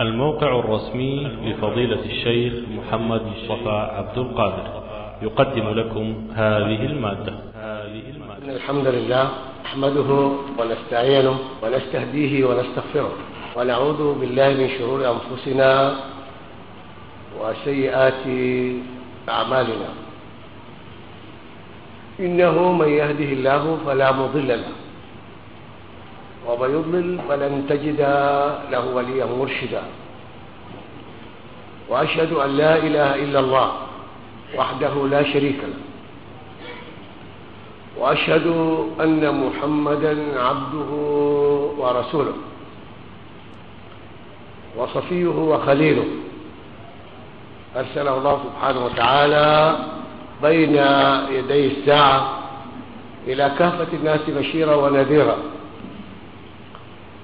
الموقع الرسمي لفضيلة الشيخ محمد مصطفى عبد القادر. يقدم لكم هذه المادة. إن الحمد لله نحمده ونستعينه ونستهديه ونستغفره ونعوذ بالله من شرور أنفسنا وسيئات أعمالنا. إنه من يهده الله فلا مضل له ومن يضلل فلن تجد له وليا مرشدا. وأشهد أن لا إله إلا الله وحده لا شريك له. وأشهد أن محمدا عبده ورسوله. وصفيه وخليله. أرسله الله سبحانه وتعالى بين يدي الساعة إلى كافة الناس بشيرا ونذيرا.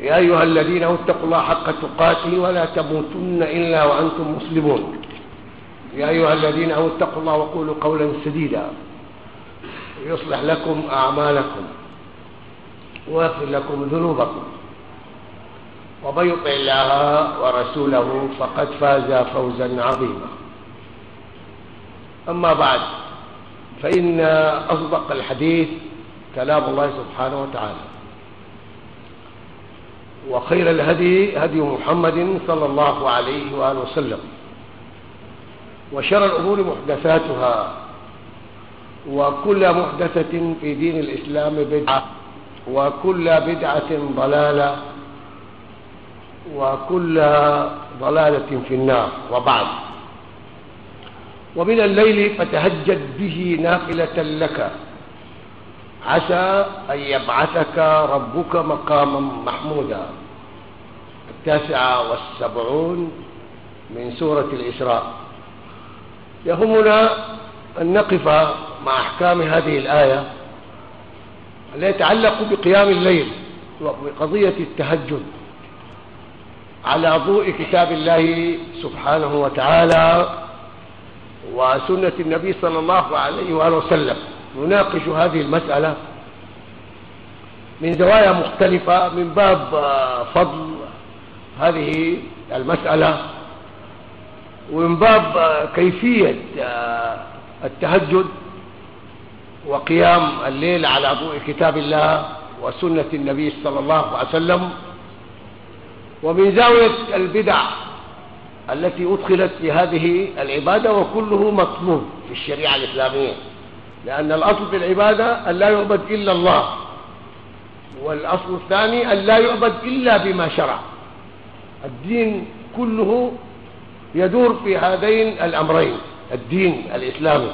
يا أيها الذين اتقوا الله حق تقاته ولا تموتن إلا وأنتم مسلمون. يا أيها الذين اتقوا الله وقولوا قولا سديدا. يصلح لكم أعمالكم ويغفر لكم ذنوبكم. ومن يطع الله ورسوله فقد فاز فوزا عظيما. أما بعد فإن أصدق الحديث كلام الله سبحانه وتعالى. وخير الهدي هدي محمد صلى الله عليه وآله وسلم. وشر الأمور محدثاتها وكل محدثة في دين الإسلام بدعة وكل بدعة ضلالة وكل ضلالة في النار. وبعد. ومن الليل فتهجد به نافلة لك. عسى أن يبعثك ربك مقاما محمودا. التاسعة والسبعون من سورة الإسراء. يهمنا أن نقف مع أحكام هذه الآية التي يتعلق بقيام الليل وبقضية التهجد على ضوء كتاب الله سبحانه وتعالى وسنة النبي صلى الله عليه وآله وسلم. نناقش هذه المسألة من زوايا مختلفة من باب فضل هذه المسألة ومن باب كيفية التهجد وقيام الليل على ضوء كتاب الله وسنة النبي صلى الله عليه وسلم ومن زاوية البدع التي أدخلت في هذه العبادة وكله مطلوب في الشريعة الإسلامية. لأن الأصل في العبادة أن لا يعبد إلا الله والأصل الثاني أن لا يعبد إلا بما شرع. الدين كله يدور في هذين الأمرين الدين الإسلامي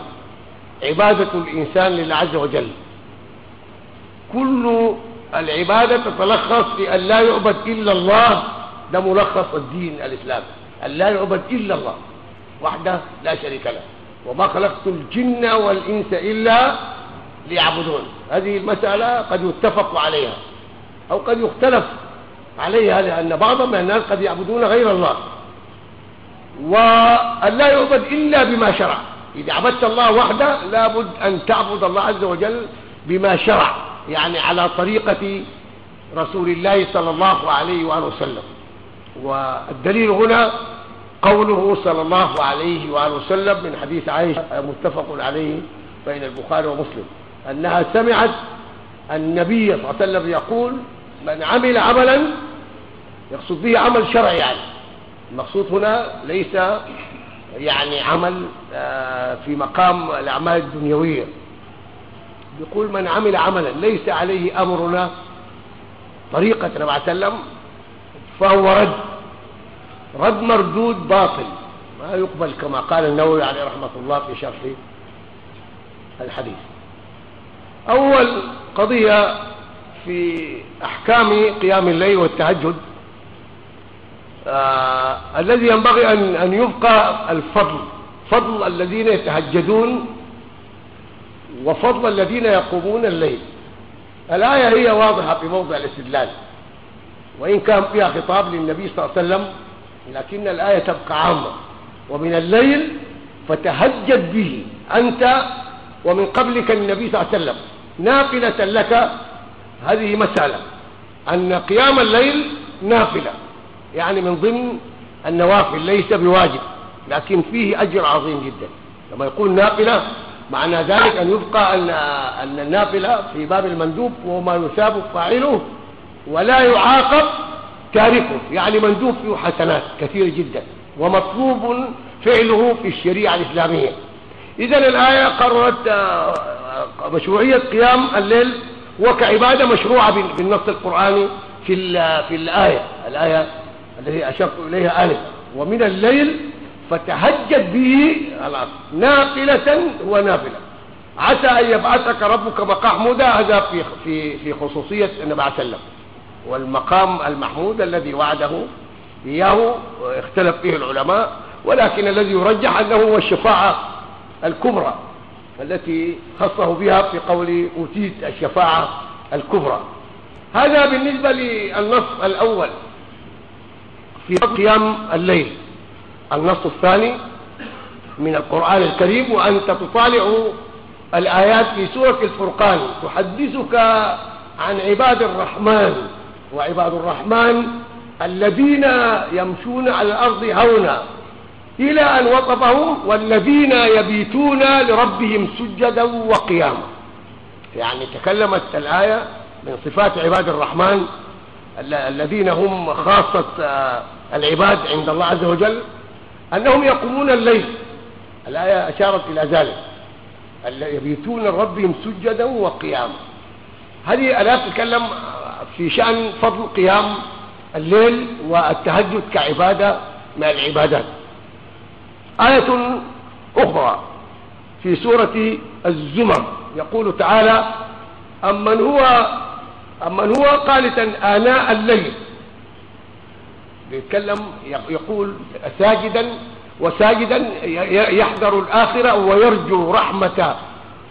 عبادة الإنسان لله عز وجل. كل العبادة تتلخص في أن لا يعبد إلا الله ده ملخص الدين الإسلامي أن لا يعبد إلا الله وحده لا شريك له. وما خلقت الجن والإنس إلا ليعبدون. هذه المسألة قد يتفق عليها أو قد يختلف عليها لأن بعض من الناس قد يعبدون غير الله وأن لا يعبد إلا بما شرع. إذا عبدت الله وحده لابد أن تعبد الله عز وجل بما شرع يعني على طريقة رسول الله صلى الله عليه وآله وسلم. والدليل هنا قوله صلى الله عليه وآله وسلم من حديث عائشة متفق عليه بين البخاري ومسلم أنها سمعت النبي صلى الله عليه وسلم يقول من عمل عملا يقصد به عمل شرعي يعني. المقصود هنا ليس يعني عمل في مقام الأعمال الدنيوية. يقول من عمل عملا ليس عليه أمرنا طريقة النبي عليه وسلم فهو رد رد مردود باطل. ما يقبل كما قال النووي عليه رحمة الله في شرح الحديث. أول قضية في أحكام قيام الليل والتهجد آه الذي ينبغي أن, أن يبقى الفضل فضل الذين يتهجدون وفضل الذين يقومون الليل. الآية هي واضحة في موضع الاستدلال. وإن كان فيها خطاب للنبي صلى الله عليه وسلم لكن الآية تبقى عامة. ومن الليل فتهجد به أنت ومن قبلك النبي صلى الله عليه وسلم. نافلة لك هذه مسألة. أن قيام الليل نافلة. يعني من ضمن النوافل ليس بواجب لكن فيه أجر عظيم جدا. لما يقول نافلة معنى ذلك أن يبقى أن, أن النافلة في باب المندوب وهو ما يثاب فاعله ولا يعاقب تاركه يعني مندوب فيه حسنات كثيرة جدا ومطلوب فعله في الشريعة الإسلامية. إذا الآية قررت آه، مشروعية قيام الليل وكعبادة مشروعة بالنص القرآني في في الآية الآية التي أشرت إليها آنفا ومن الليل فتهجد به نافلة ونافلة عسى أن يبعثك ربك مقام حمودا هذا في في في خصوصية النبي عليه والمقام المحمود الذي وعده إياه اختلف فيه العلماء ولكن الذي يرجح أنه هو الشفاعة الكبرى التي خصه بها في قول أوتيت الشفاعة الكبرى. هذا بالنسبة للنص الأول في قيام الليل. النص الثاني من القرآن الكريم وأنت تطالع الآيات في سورة الفرقان تحدثك عن عباد الرحمن. وعباد الرحمن الذين يمشون على الأرض هونا إلى أن وصفهم والذين يبيتون لربهم سجدا وقياما. يعني تكلمت الآية من صفات عباد الرحمن الذين هم خاصة آه، العباد عند الله عز وجل أنهم يقومون الليل. الآية أشارت إلى ذلك. يبيتون لربهم سجدا وقياما. هذه الآية تتكلم في شأن فضل قيام الليل والتهجد كعبادة من العبادات. آية أخرى في سورة الزمر يقول تعالى أمن هو أمن هو قالتا آناء الليل. يتكلم يقول ساجدا وساجدا يحذر الآخرة ويرجو رحمة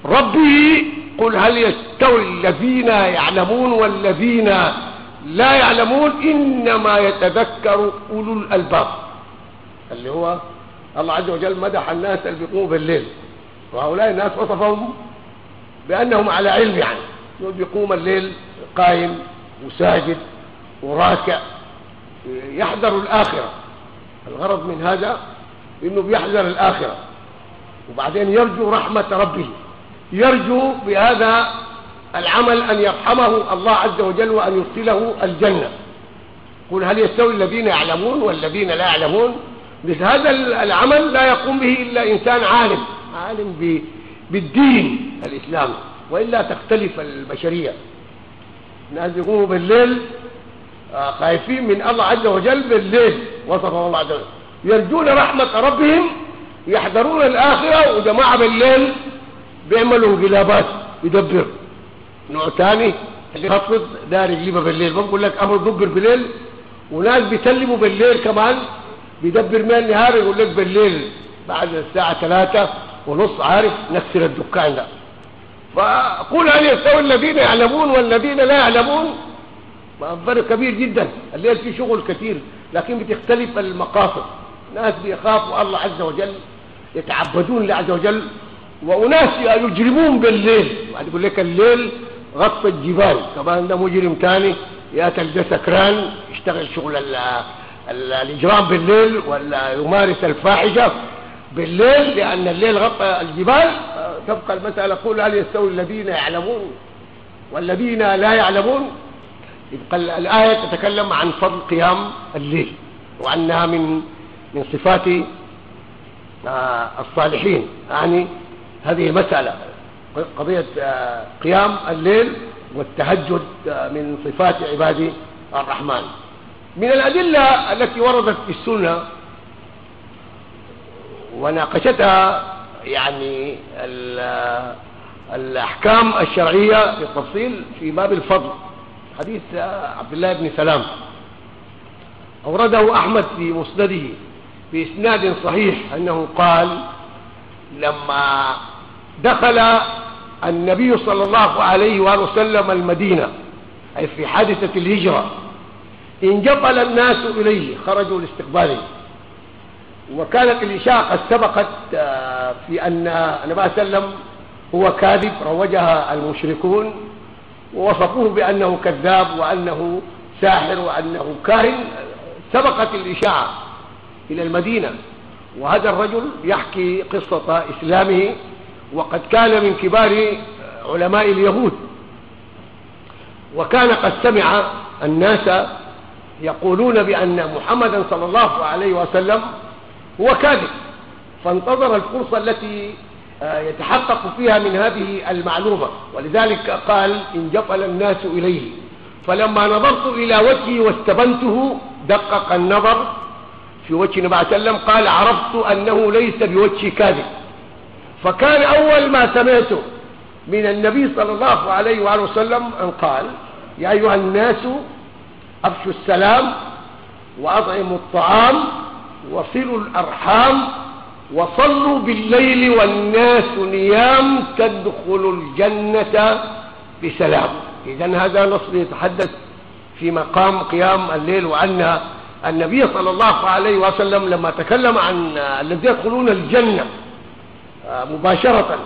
ربه قل هل يستوي الذين يعلمون والذين لا يعلمون إنما يتذكر أولو الألباب اللي هو الله عز وجل مدح الناس اللي بيقوموا بالليل وهؤلاء الناس وصفهم بأنهم على علم يعني بيقوم الليل قائم وساجد وراكع يحذر الآخرة الغرض من هذا إنه بيحذر الآخرة وبعدين يرجو رحمة ربه يرجو بهذا العمل أن يرحمه الله عز وجل وأن يدخله الجنة. قل هل يستوي الذين يعلمون والذين لا يعلمون؟ مثل هذا العمل لا يقوم به إلا إنسان عالم عالم بالدين الإسلامي وإلا تختلف البشرية. الناس يقوموا بالليل آه، خايفين من الله عز وجل بالليل وصفه الله عز وجل. يرجون رحمة ربهم يحذرون الآخرة وجماعة بالليل بيعملوا انقلابات يدبر. نوع ثاني يخفض دار يقلبها بالليل. بقول لك أمر دبر بالليل وناس بيسلموا بالليل كمان بيدبر من النهار يقول لك بالليل بعد الساعة ثلاثة ونص عارف نكسر الدكان ده. فقول هل يستوي الذين يعلمون والذين لا يعلمون؟ فرق كبير جدا. الليل فيه شغل كثير لكن بتختلف المقاصد. ناس بيخافوا الله عز وجل يتعبدون لله عز وجل وأناس يجرمون بالليل. بعد يقول لك الليل غطى الجبال. كمان ده مجرم تاني يأتي سكران يشتغل شغل ال ال الإجرام بالليل ولا يمارس الفاحشة بالليل لأن الليل غطى الجبال. تبقى المسألة قول هل يستوي الذين يعلمون والذين لا يعلمون؟ يبقى الآية تتكلم عن فضل قيام الليل وأنها من من صفات آه، الصالحين. يعني هذه مسألة. قضية آه، قيام الليل والتهجد آه، من صفات عباد الرحمن. من الأدلة التي وردت في السنة وناقشتها يعني الأحكام الشرعية بالتفصيل في باب الفضل حديث عبد الله بن سلام. أورده أحمد في مسنده بإسناد صحيح أنه قال لما دخل النبي صلى الله عليه وآله وسلم المدينة أي في حادثة الهجرة. انجبل الناس إليه خرجوا لاستقباله. وكانت الإشاعة قد سبقت آه، في أن النبي صلى الله عليه وسلم هو كاذب روجها المشركون ووصفوه بأنه كذاب وأنه ساحر وأنه كاهن. سبقت الإشاعة إلى المدينة. وهذا الرجل يحكي قصة إسلامه وقد كان من كبار علماء اليهود. وكان قد سمع الناس يقولون بأن محمدا صلى الله عليه وسلم هو كاذب. فانتظر الفرصة التي آه، يتحقق فيها من هذه المعلومة. ولذلك قال انجفل الناس إليه. فلما نظرت إلى وجهي واستبنته دقق النظر في وجه النبي عليه وسلم قال عرفت أنه ليس بوجه كاذب. فكان أول ما سمعته من النبي صلى الله عليه وآله وسلم أن قال يا أيها الناس أفشوا السلام وأطعموا الطعام وصلوا الأرحام وصلوا بالليل والناس نيام تدخلوا الجنة بسلام. إذا هذا نص يتحدث في مقام قيام الليل وأن النبي صلى الله عليه وسلم لما تكلم عن الذين يدخلون الجنة مباشرة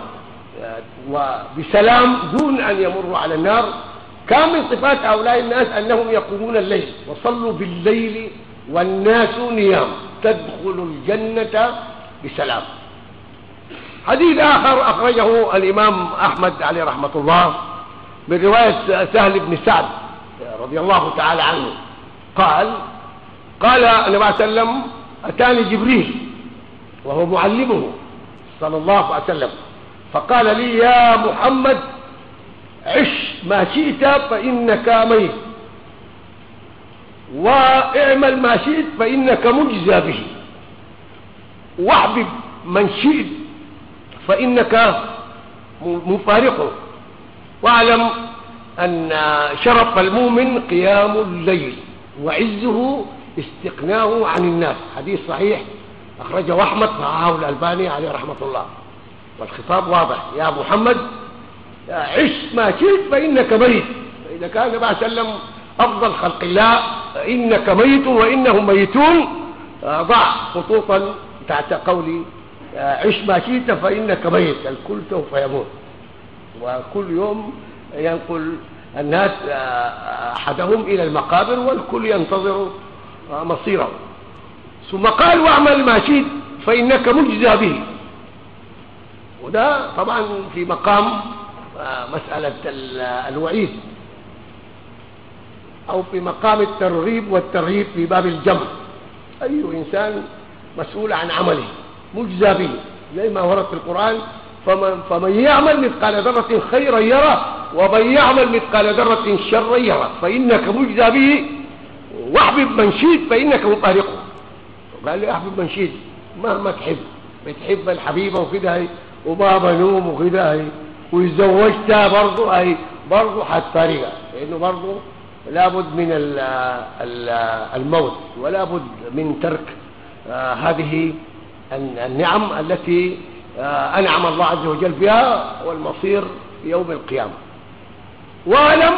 آه، وبسلام دون أن يمروا على النار كان من صفات هؤلاء الناس أنهم يقومون الليل وصلوا بالليل والناس نيام تدخل الجنة بسلام. حديث آخر أخرجه الإمام أحمد عليه رحمة الله من رواية سهل بن سعد رضي الله تعالى عنه. قال قال النبي عليه وسلم أتاني جبريل وهو معلمه. صلى الله عليه وسلم. فقال لي يا محمد عش ما شئت فإنك ميت. واعمل ما شئت فإنك مجزى به. واحبب من شئت فإنك مفارقه. واعلم أن شرف المؤمن قيام الليل وعزه استقناه عن الناس. حديث صحيح. أخرجه أحمد معه الألباني عليه رحمة الله. والخطاب واضح. يا محمد عش ما شئت فإنك ميت. فإذا كان النبي عليه وسلم أفضل خلق الله إنك ميت وإنهم ميتون. ضع خطوطا تحت قولي عش ما شئت فإنك ميت. الكل سوف يموت. وكل يوم ينقل الناس أحدهم إلى المقابر والكل ينتظر مصيره. ثم قال واعمل ما شئت فإنك مجزى به. وده طبعا في مقام مسألة الوعيد. أو في مقام الترغيب والترهيب في باب الجمع. أي إنسان مسؤول عن عمله مجزى به. زي ما ورد في القرآن فمن, فمن يعمل مثقال ذرة خيرا يرى ومن يعمل مثقال ذرة شرا يرى فإنك مجزى به. واحبب من شئت فإنك مطارقه قال لي أحبب من شئت مهما تحب بتحب الحبيبة وكده وما بنوم وكده ويزوجتها برضه هي برضه حتفارقها لأنه برضه لابد من الموت ولا بد من ترك آه، هذه النعم التي آه، أنعم الله عز وجل بها والمصير يوم القيامة. واعلم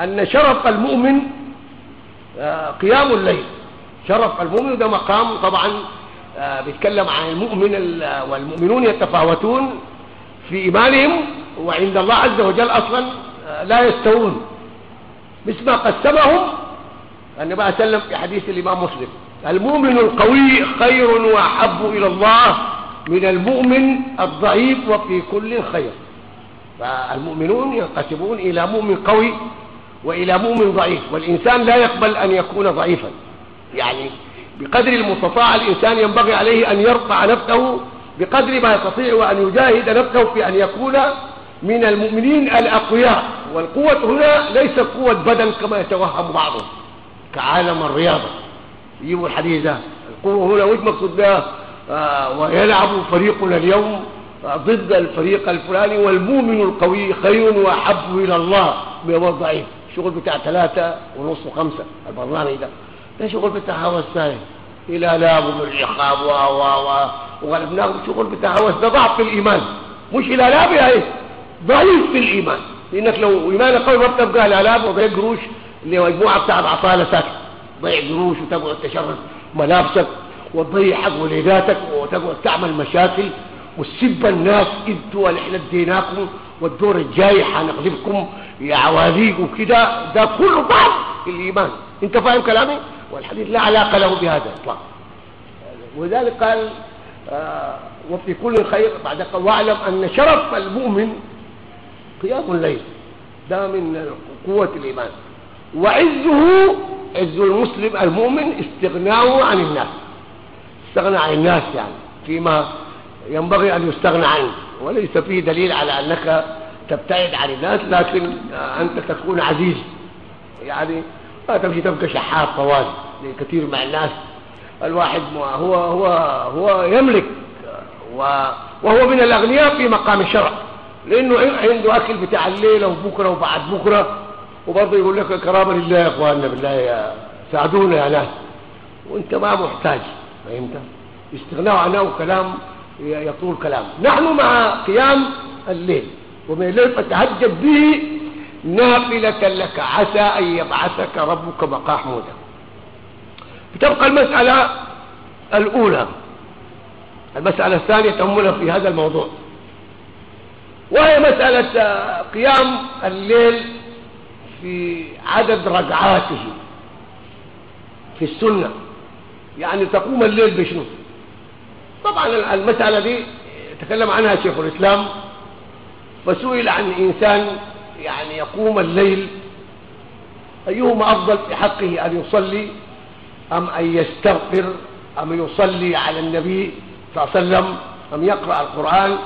أن شرف المؤمن آه، قيام الليل. شرف المؤمن ده مقام طبعا بيتكلم عن المؤمن والمؤمنون يتفاوتون في إيمانهم وعند الله عز وجل أصلا لا يستوون. مثل ما قسمهم النبي عليه وسلم في حديث الإمام مسلم المؤمن القوي خير وأحب إلى الله من المؤمن الضعيف وفي كل خير. فالمؤمنون ينقسمون إلى مؤمن قوي وإلى مؤمن ضعيف والإنسان لا يقبل أن يكون ضعيفا. يعني بقدر المستطاع الإنسان ينبغي عليه أن يرفع نفسه بقدر ما يستطيع وأن يجاهد نفسه في أن يكون من المؤمنين الأقوياء. والقوة هنا ليست قوة بدن كما يتوهم بعضهم كعالم الرياضة. يجيبوا الحديث ده. القوة هنا وش مقصود آه ويلعب فريقنا اليوم ضد الفريق الفلاني والمؤمن القوي خير وأحب إلى الله. من الضعيف الشغل بتاع ثلاثة ونص وخمسة. البرنامج ده. شغل بتاع هوس ثاني إلى لاب والعقاب و و و. وغلبناهم شغل بتاع هوس ده ضعف في الإيمان. مش إلى لاب يا إيه؟ ضعيف في الإيمان. لأنك لو إيمانك قوي ما بتبقى إلى لاب وضيع قروش اللي هو مجموعة بتاع عطاله ساكت ضيع قروش وتقعد تشرف ملابسك وتضيع حق وليداتك وتقعد تعمل مشاكل. وتسب الناس إنتوا اللي إحنا اديناكم والدور الجاي حنغلبكم يا عواليق وكده. ده كله ضعف الإيمان. أنت فاهم كلامي؟ والحديث لا علاقة له بهذا اطلاقا ولذلك قال آه وفي كل خير بعد قال واعلم أن شرف المؤمن قيام الليل ده من قوة الإيمان. وعزه عز المسلم المؤمن استغناؤه عن الناس. استغنى عن الناس يعني فيما ينبغي أن يستغنى عنه. وليس فيه دليل على أنك تبتعد عن الناس لكن أنت تكون عزيز. يعني ما تمشي تبقى شحات طوال كثير مع الناس. الواحد هو هو هو يملك وهو من الأغنياء في مقام الشرع. لأنه عنده أكل بتاع الليلة وبكرة وبعد بكرة. وبرضه يقول لك كرامة لله يا إخواننا بالله يا ساعدونا يا ناس. وأنت ما محتاج فهمت؟ استغناء عنه كلام يطول كلام. نحن مع قيام الليل. ومن الليل فتهجد به نافلة لك عسى أن يبعثك ربك مقاحمودا بتبقى المسألة الأولى. المسألة الثانية تأملها في هذا الموضوع. وهي مسألة قيام الليل في عدد ركعاته. في السنة. يعني تقوم الليل بشنو؟ طبعا المسألة دي تكلم عنها شيخ الإسلام فسئل عن إنسان يعني يقوم الليل أيهما أفضل في حقه أن يصلي أم أن يستغفر أم يصلي على النبي صلى الله عليه وسلم أم يقرأ القرآن؟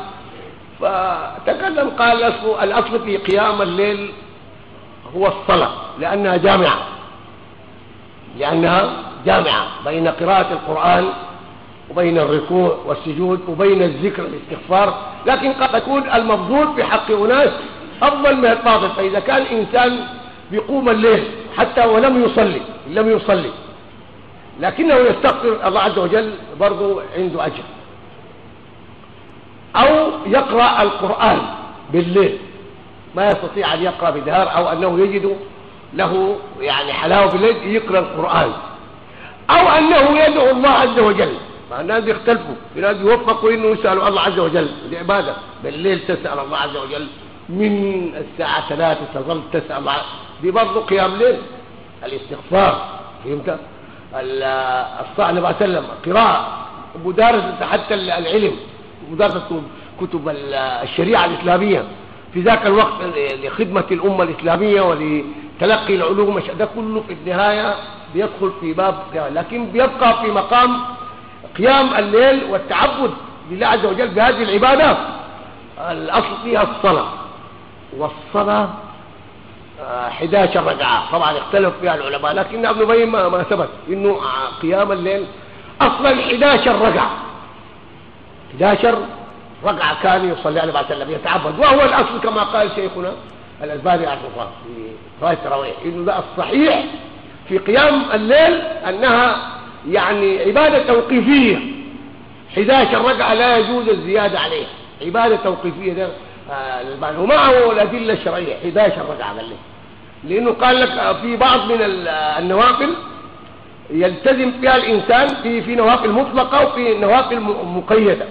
فتكلم قال الأصل في قيام الليل هو الصلاة لأنها جامعة لأنها جامعة بين قراءة القرآن وبين الركوع والسجود وبين الذكر والاستغفار لكن قد تكون المفضول في حق أناس أفضل من الباطل فإذا كان إنسان بيقوم الليل حتى ولم يصلي لم يصلي. لكنه يستغفر الله عز وجل برضه عنده أجر. أو يقرأ القرآن بالليل. ما يستطيع أن يقرأ بدهار أو أنه يجد له يعني حلاوة بالليل يقرأ القرآن. أو أنه يدعو الله عز وجل. الناس بيختلفوا في ناس بيوفقوا إنه يسألوا الله عز وجل. دي عبادة. بالليل تسأل الله عز وجل. من الساعة 3 تظل تسال الله دي برضه قيام ليل. الاستغفار فهمت؟ الصلاة عليه وسلم قراءة مدارسه حتى العلم مدارسه كتب الشريعة الإسلامية. في ذاك الوقت لخدمة الأمة الإسلامية ولتلقي العلوم ده كله في النهاية بيدخل في باب لكن بيبقى في مقام قيام الليل والتعبد لله عز وجل بهذه العبادة الأصل فيها الصلاة. والصلاة 11 ركعة. طبعا اختلف فيها العلماء لكن ابن بين ما, ثبت إنه قيام الليل أصلا 11 ركعة. 11 ركعة كان يصلي عليه بعد وسلم يتعبد. وهو الأصل كما قال شيخنا الألباني عليه الله في رواية التراويح إنه ده الصحيح في قيام الليل أنها يعني عبادة توقيفية. 11 ركعة لا يجوز الزيادة عليه عبادة توقيفية ده آه ومعه الأدلة الشرعية 11 ركعة قال لي. لأنه قال لك في بعض من النوافل يلتزم فيها الإنسان في في نوافل مطلقة وفي نوافل مقيدة.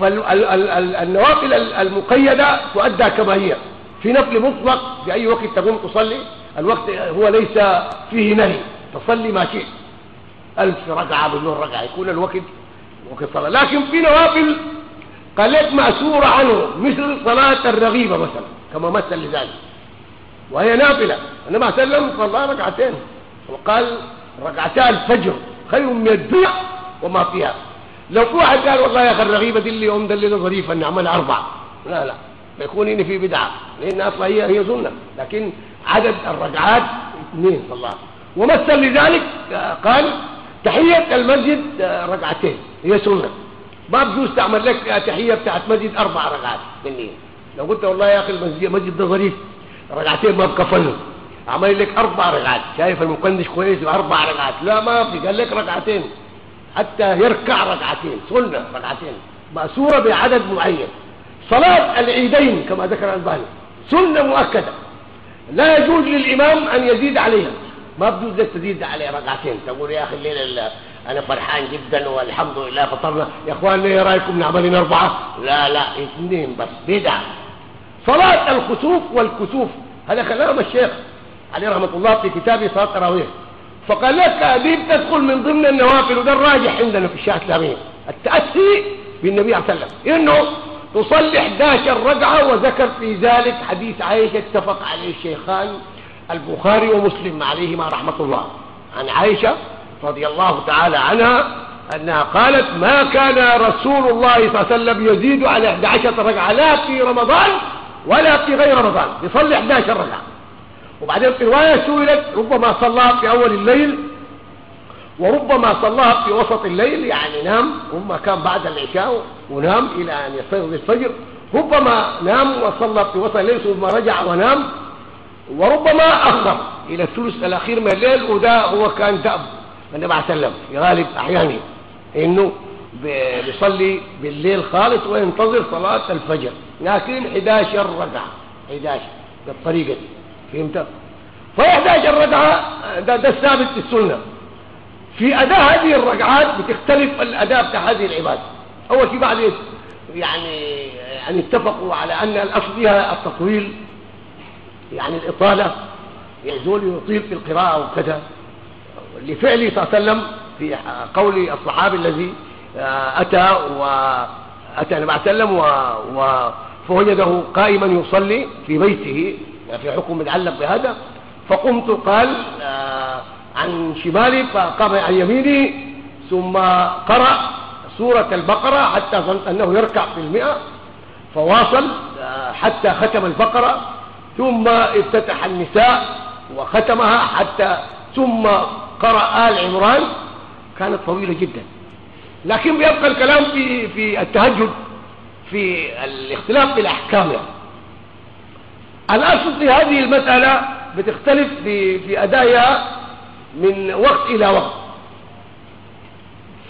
فالنوافل المقيدة تؤدى كما هي. في نفل مطلق في أي وقت تقوم تصلي الوقت هو ليس فيه نهي تصلي ما شئت. ألف ركعة بدون ركعة يكون الوقت وقت صلاة. لكن في نوافل قالت مأسورة عنه مثل صلاة الرغيبة مثلا كما مثل لذلك. وهي نافلة. النبي صلى الله عليه وسلم صلى ركعتين. وقال ركعتا الفجر خير من الدنيا وما فيها. لو واحد قال والله يا أخي الرغيبة دي اللي يوم دليل ظريفة نعملها أربعة. لا لا. يكون هنا في بدعة. لأن أصلا هي هي سنة. لكن عدد الركعات اثنين صلى الله ومثل لذلك قال تحية المسجد ركعتين. هي سنة. ما بجوز تعمل لك تحية بتاعت مسجد أربع ركعات بالنية لو قلت والله يا أخي المسجد مسجد ده ظريف ركعتين ما بكفلهم عمل لك أربع ركعات شايف المقندش كويس وأربع ركعات. لا ما في قال لك ركعتين. حتى يركع ركعتين سنة ركعتين. مأسورة بعدد معين. صلاة العيدين كما ذكر الباني سنة مؤكدة. لا يجوز للإمام أن يزيد عليها. ما بجوز لك تزيد عليه ركعتين. تقول يا أخي الليلة أنا فرحان جدا والحمد لله. فطرنا يا إخوان إيه رأيكم نعملين أربعة؟ لا لا اثنين بس بدعة. صلاة الخسوف والكسوف. هذا كلام الشيخ عليه رحمة الله في كتابه صلاة التراويح. فقال لك هذه تدخل من ضمن النوافل؟ وده الراجح عندنا في الشيعة الإسلامية التأسي بالنبي عليه وسلم. إنه تصلي 11 ركعة وذكر في ذلك حديث عائشة اتفق عليه الشيخان البخاري ومسلم عليهما رحمة الله. عن عائشة رضي الله تعالى عنها أنها قالت ما كان رسول الله صلى الله عليه وسلم يزيد على 11 ركعة لا في رمضان ولا في غير رمضان. يصلي 11 ركعة. وبعدين في رواية سئلت ربما صلى في أول الليل وربما صلاها في وسط الليل. يعني نام ربما كان بعد العشاء ونام إلى أن يستيقظ الفجر. ربما نام وصلى في وسط الليل ثم رجع ونام. وربما أخر إلى الثلث الأخير من الليل وده هو كان دأب. النبي عليه وسلم. في غالب أحيانه. إنه بيصلي بالليل خالص وينتظر صلاة الفجر. لكن 11 ركعة. 11 بالطريقة دي. فهمت؟ ف 11 ركعة ده, ده الثابت في السنة. في أداء هذه الركعات بتختلف الأداء بتاع هذه العبادة. أول شيء بعد يعني يعني اتفقوا على أن الأصل فيها التطويل يعني الإطالة. يزول يطيل في القراءة وكذا. لفعله صلى الله عليه وسلم في قول الصحابي الذي آه، أتى وأتى النبي صلى الله عليه وسلم فوجده قائما يصلي في بيته يعني في حكم متعلق بهذا. فقمت قال آه، عن شمالي فقام عن يمينه ثم قرأ سورة البقرة حتى ظنت أنه يركع في المئة فواصل آه، حتى ختم البقرة ثم افتتح النساء وختمها حتى ثم قرأ آل عمران كانت طويلة جدا. لكن بيبقى الكلام في في التهجد في الاختلاف في الأحكام. يعني. الأصل في هذه المسألة بتختلف في في أدائها من وقت إلى وقت.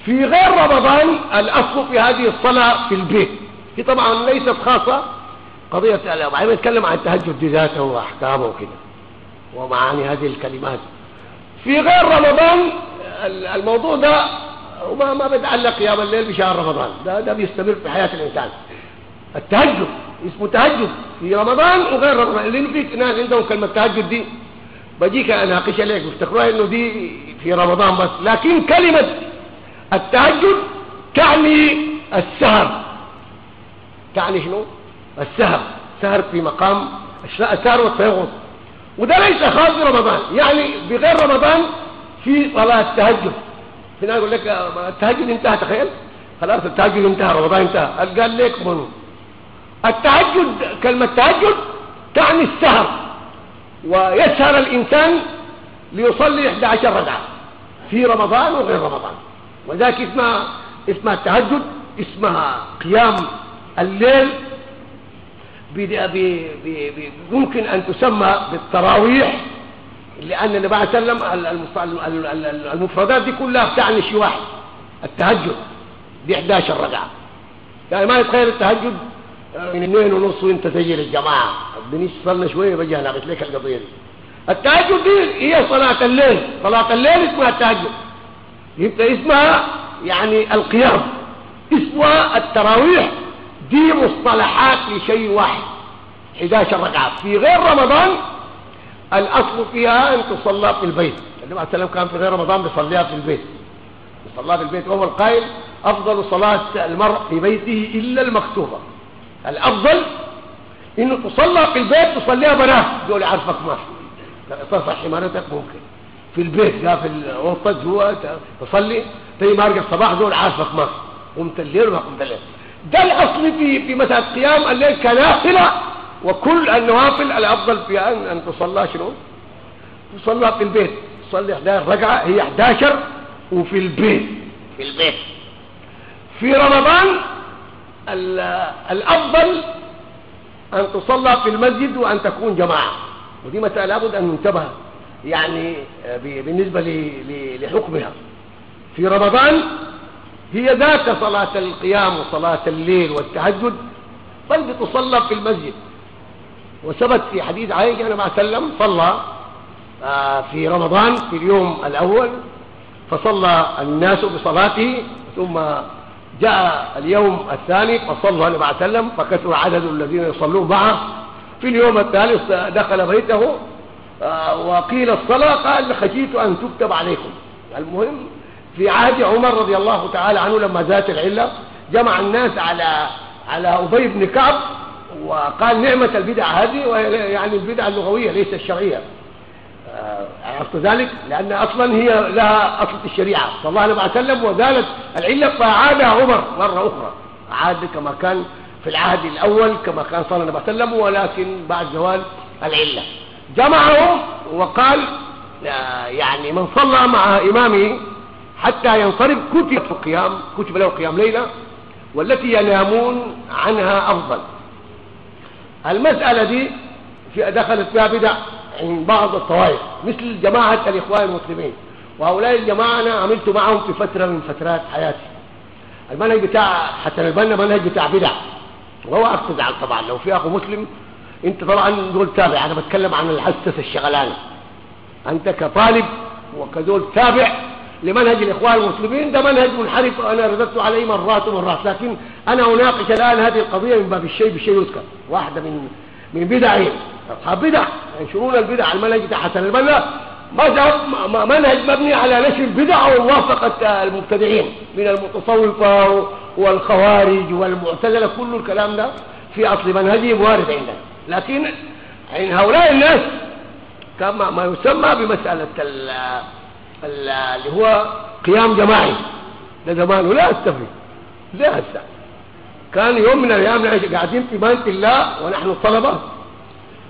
في غير رمضان الأصل في هذه الصلاة في البيت. هي طبعا ليست خاصة قضية بعدين نتكلم عن التهجد بذاته وأحكامه وكده ومعاني هذه الكلمات. في غير رمضان الموضوع ده وما ما بيتعلق قيام الليل بشهر رمضان. ده ده بيستمر في حياة الإنسان. التهجد اسمه تهجد في رمضان وغير رمضان. لأن في ناس عندهم كلمة تهجد دي بجيك أناقش لك بيفتكروها إنه دي في رمضان بس. لكن كلمة التهجد تعني السهر. تعني شنو؟ السهر. سهر في مقام السهر والتيغص وده ليس خاص برمضان. يعني بغير رمضان في صلاة تهجد ناس يقول لك التهجد انتهى تخيل. خلاص التهجد انتهى رمضان انتهى. قال لك من التهجد كلمة تهجد تعني السهر. ويسهر الإنسان ليصلي 11 ركعة في رمضان وغير رمضان. وذلك اسمها اسمها التهجد اسمها قيام الليل ممكن أن تسمى بالتراويح لأن النبي عليه وسلم المفردات دي كلها بتعني شيء واحد التهجد ب 11 ركعة يعني ما يتخيل التهجد من اثنين ونص وانت تجي للجماعة. بدنيش صلنا شوية بجي أنا لك القضية دي؟ التهجد دي هي صلاة الليل. صلاة الليل اسمها التهجد. يبقى اسمها يعني القيام اسمها التراويح. دي مصطلحات لشيء واحد. 11 ركعة. في غير رمضان الأصل فيها أن تصلى في البيت. النبي عليه السلام كان في غير رمضان بيصليها في البيت. يصليها في البيت وهو القائل أفضل صلاة المرء في بيته إلا المكتوبة. الأفضل إنه تصلى في البيت تصليها بنات دول عارفك ما تصحي حمارتك ممكن. في البيت جا في الغرفة جوا تصلي. تي ما رجع الصباح دول عارفك ما قمت الليل وما قمت الليل. ده الأصل في في مسألة قيام الليل كنافلة وكل النوافل الأفضل فيها أن, أن تصلى شنو؟ تصلى في البيت. تصلي 11 ركعة هي 11 وفي البيت. في البيت. في رمضان الأفضل أن تصلى في المسجد وأن تكون جماعة. ودي مسألة لابد أن ننتبه يعني بالنسبة لحكمها. في رمضان هي ذات صلاة القيام وصلاة الليل والتهجد بل بتصلى في المسجد. وثبت في حديث عائشة عليه وسلم صلى آه، في رمضان في اليوم الأول فصلى الناس بصلاته ثم جاء اليوم الثاني فصلى النبي عليه وسلم فكثر عدد الذين يصلون معه. في اليوم الثالث دخل بيته آه، وقيل الصلاة قال خشيت أن تكتب عليكم. المهم في عهد عمر رضي الله تعالى عنه لما زادت العلة جمع الناس على على أبي بن كعب وقال نعمة البدع هذه يعني البدع اللغوية ليس الشرعية. آه، عرفت ذلك؟ لأن أصلا هي لها أصل الشريعة. صلى الله عليه وسلم وزالت العلة فعادها عمر مرة أخرى. عاد كما كان في العهد الأول كما كان صلى الله عليه وسلم ولكن بعد زوال العلة. جمعهم وقال آه، يعني من صلى مع إمامه حتى ينصرف كتب في القيام كتب له قيام ليلة والتي ينامون عنها أفضل. المسألة دي في دخلت فيها بدع عند بعض الطوائف مثل جماعة الإخوان المسلمين. وهؤلاء الجماعة أنا عملت معهم في فترة من فترات حياتي. المنهج بتاع حتى البنا منهج بتاع بدع. وهو تزعل طبعا لو في أخو مسلم أنت طبعا دول تابع. أنا بتكلم عن الحسس الشغلانة. أنت كطالب وكدول تابع لمنهج الإخوان المسلمين ده منهج منحرف أنا رددت عليه مرات ومرات لكن أنا أناقش الآن هذه القضية من باب الشيء بالشيء يذكر. واحدة من من بدعين أصحاب بدع ينشرون البدع المنهج بتاع حسن البنا منهج مبني على نشر البدع وموافقة المبتدعين من المتصوفة والخوارج والمعتزلة. كل الكلام ده في أصل منهجهم وارد عندنا. لكن عند هؤلاء الناس كما ما يسمى بمسألة اللي هو قيام جماعي. ده زمان ولا استفي زي هسه. كان يوم من الأيام قاعدين في بيت الله ونحن الطلبة.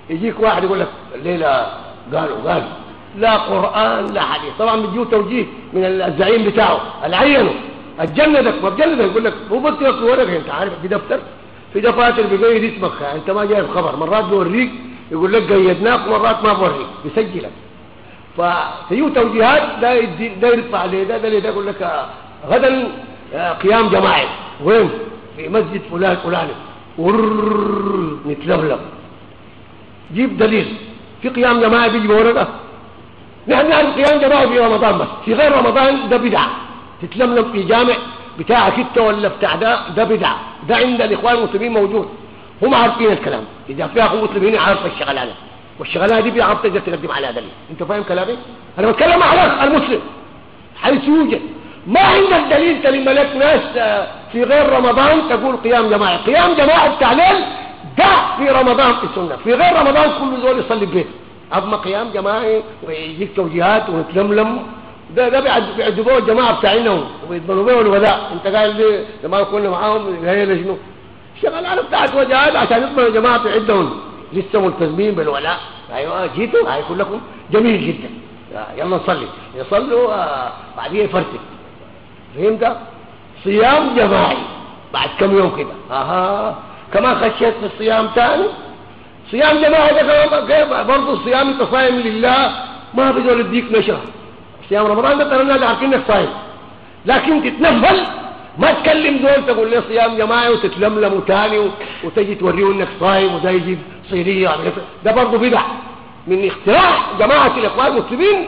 يجيك واحد يقول لك الليلة قالوا قالوا. لا قرآن لا حديث. طبعا بيجيو توجيه من الزعيم بتاعه. العينه. أتجندك ما بجندك يقول لك مو في ورقه أنت عارف في دفتر. في دفاتر بيقيد اسمك. أنت ما جايب خبر. مرات بيوريك يقول لك قيدناك مرات ما بوريك. بيسجلك. فتجيو توجيهات ده ده يرفع عليه ده يقول لك غدا آه، قيام جماعي وين؟ في مسجد فلان فلان. نتلبلب جيب دليل. في قيام جماعي بيجي بورقه نحن نعرف قيام جماعي في رمضان بس. في غير رمضان ده بدعة. تتلملم في جامع بتاعك انت ولا بتاع ده ده بدعة. ده عند الإخوان المسلمين موجود. هم عارفين الكلام. إذا في أخو مسلمين عارف الشغلانة. والشغلانه دي بيعرف تقدر تقدم عليها دليل. أنت فاهم كلامي؟ أنا بتكلم على المسلم. حيث يوجد. ما عندك دليل كلمه لك ناس آه، في غير رمضان تقول قيام جماعي قيام جماعي التعليل ده في رمضان في السنة. في غير رمضان كل زول يصلي ببيت اما قيام جماعي ويجيك توجيهات ونتلملم ده ده بيعذبوه الجماعة بتاعنا وبيضمنوا به الولاء. أنت قايل لي لما كنا معاهم هي لشنو شغال بتاعت وجهات عشان يضمنوا الجماعة عندهم لسه ملتزمين بالولاء. أيوه جيتوا؟ هيكون لكم جميل جدا. يلا نصلي. يصلوا آه بعدين يفرتك. فهمت؟ صيام جماعي. بعد كم يوم كده. أها. كمان خشيت في الصيام ثاني صيام جماعي ده برضه الصيام انت صايم لله. ما بيقدر يديك نشر صيام رمضان ده ترى الناس عارفين إنك صايم. لكن تتنفل ما تكلم دول تقول لي صيام جماعي وتتلملم تاني وتجي توريه إنك صايم وده يجيب صينية ده برضه بدع من اختراع جماعة الإخوان المسلمين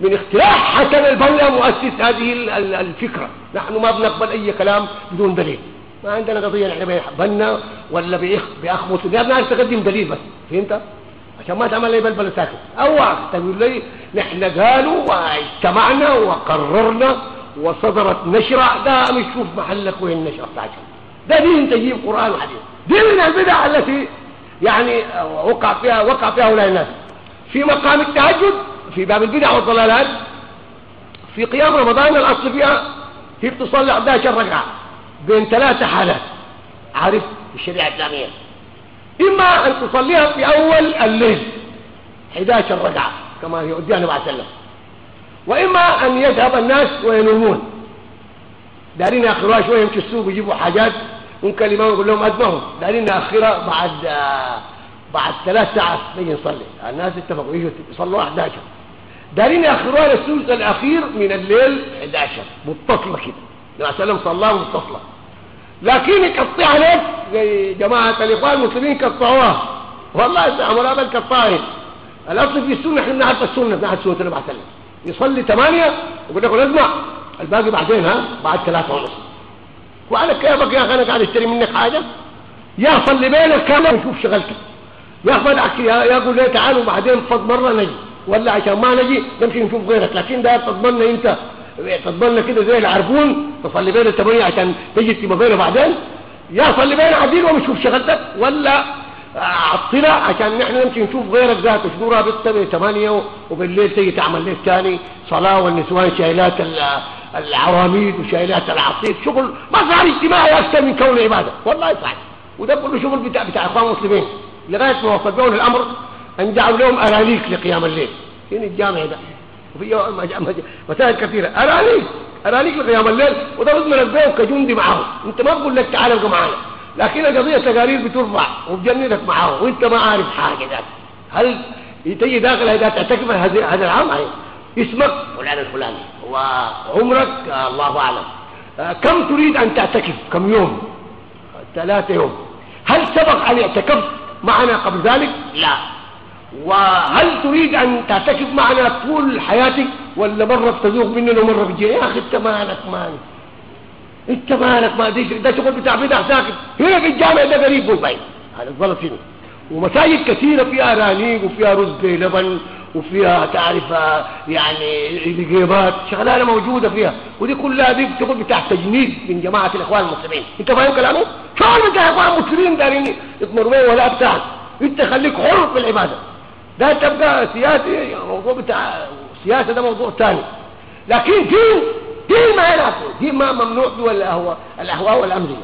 من اختراع حسن البنا مؤسس هذه الفكرة. نحن ما بنقبل أي كلام بدون دليل. ما عندنا قضية نحن بنا ولا باخ بأخ مسلم. تقدم دليل بس. فهمت؟ عشان ما تعمل لي بلبل ساكت. أو تقول لي نحن قالوا واجتمعنا وقررنا وصدرت نشرة. ده مش شوف محلك وين النشرة بتاعتك ده دين تجيب قرآن وحديث. دي من البدع التي يعني وقع فيها وقع فيها هؤلاء الناس. في مقام التهجد في باب البدع والضلالات في قيام رمضان الأصل فيها هي بتصلي 11 ركعة بين ثلاثة حالات. عارف الشريعة الإسلامية؟ إما أن تصليها في أول الليل 11 ركعة كما يؤديها النبي عليه وسلم. وإما أن يذهب الناس وينومون. دارين يأخروها شوية يمشي السوق ويجيبوا حاجات ممكن الإمام يقول لهم أدمهم. دارين نأخرها بعد بعد ثلاث ساعات نجي نصلي الناس اتفقوا يجوا يصلوا 11 دارين ياخروها للثلث الأخير من الليل 11 متصلة كده. النبي صلى الله صلاه متصلة. لكن يقطع عليك زي جماعة الإخوان المسلمين قطعوها والله عملاء بل قطعها. الأصل في السنة إحنا بنعرف السنة بنعرف سنه النبي صلى يصلي ثمانية ويقول لك اسمع الباقي بعدين ها؟ بعد ثلاثة ونص. وعلى كيفك يا أخي؟ أنا قاعد أشتري منك حاجة؟ يا صلي بينك كامل نشوف شغلتك. يا فدعك يا يقول لي تعالوا بعدين. فض مرة نجي. ولا عشان ما نجي نمشي نشوف غيرك. لكن ده تضمننا أنت. تضمننا كده زي العربون. تصلي بين الثمانيه عشان تجي تبقى بينه بعدين. يا صلي بين عديل ونشوف شغلتك. ولا عطلة عشان نحن نمشي نشوف غيرك ذاته شنو رابطة ثمانية وبالليل تيجي تعمل ليل ثاني صلاة والنسوان شايلات العواميد وشايلات العصير شغل صار اجتماعي أكثر من كون عبادة. والله صح وده كله شغل بتاع بتاع إخوان المسلمين لغاية ما وصلوا الأمر أن جعلوا لهم ارانيك لقيام الليل. فين الجامع ده. وفي مسائل كثيرة. ارانيك ارانيك لقيام الليل. وده من البيت كجندي معاهم أنت ما بقول لك تعال ابقى معانا لكن القضية تقارير بترفع وبجندك معاهم وانت ما عارف حاجة ذاته هل تيجي داخل اذا تعتكف هذا العام؟ اسمك؟ فلان الفلاني. وعمرك آه الله أعلم. آه كم تريد أن تعتكف؟ كم يوم؟ ثلاثة يوم. هل سبق أن اعتكفت معنا قبل ذلك؟ لا. وهل تريد أن تعتكف معنا طول حياتك؟ ولا مرة تذوق مننا ومرة بتجي يا أخي أنت مالك مالك. انت مالك ما ديش ده شغل بتاع بدع ساكت هنا في الجامع ده قريب والبين هذا الغلط هنا ومساجد كثيرة فيها رانيق وفيها رز بلبن وفيها تعرف يعني الجيبات شغلانة موجودة فيها. ودي كلها دي بتقول بتاع تجنيد من جماعة الإخوان المسلمين. انت فاهم كلامي؟ شغل بتاع الاخوان المسلمين دارين يطمروا بيه ولا بتاعك؟ انت خليك حر في العبادة. ده تبقى سياسي موضوع بتاع سياسة ده موضوع ثاني. لكن دين دين ما ينافع دين ما ممنوع دول الاهواء الأهواء والامريه